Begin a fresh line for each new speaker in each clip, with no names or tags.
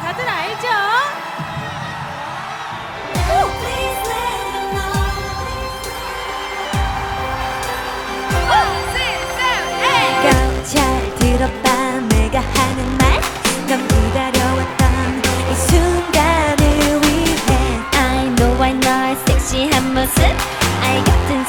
다들 알죠?
수는 말넌 순수한 알 같은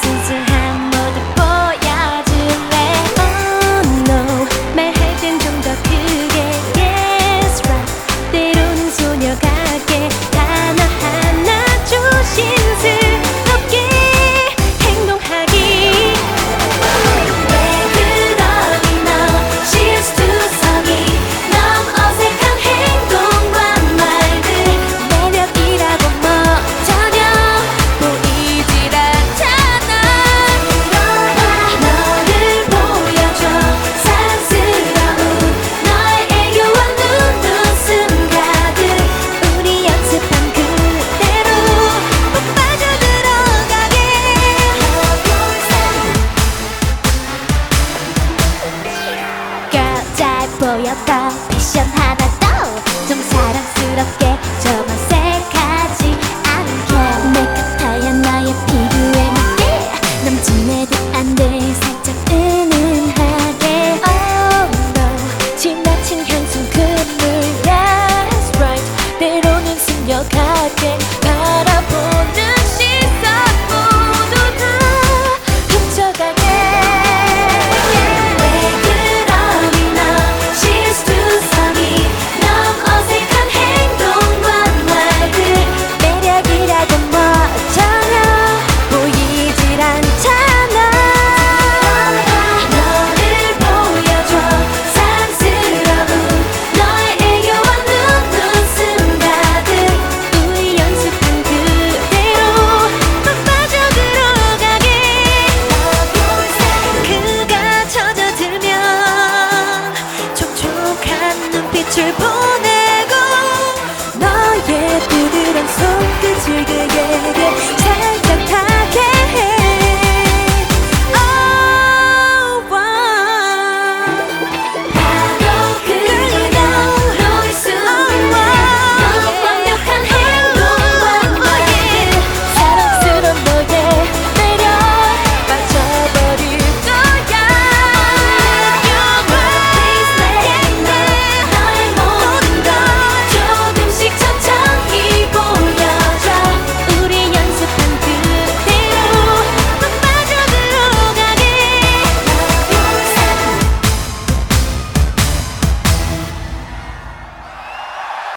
をやった。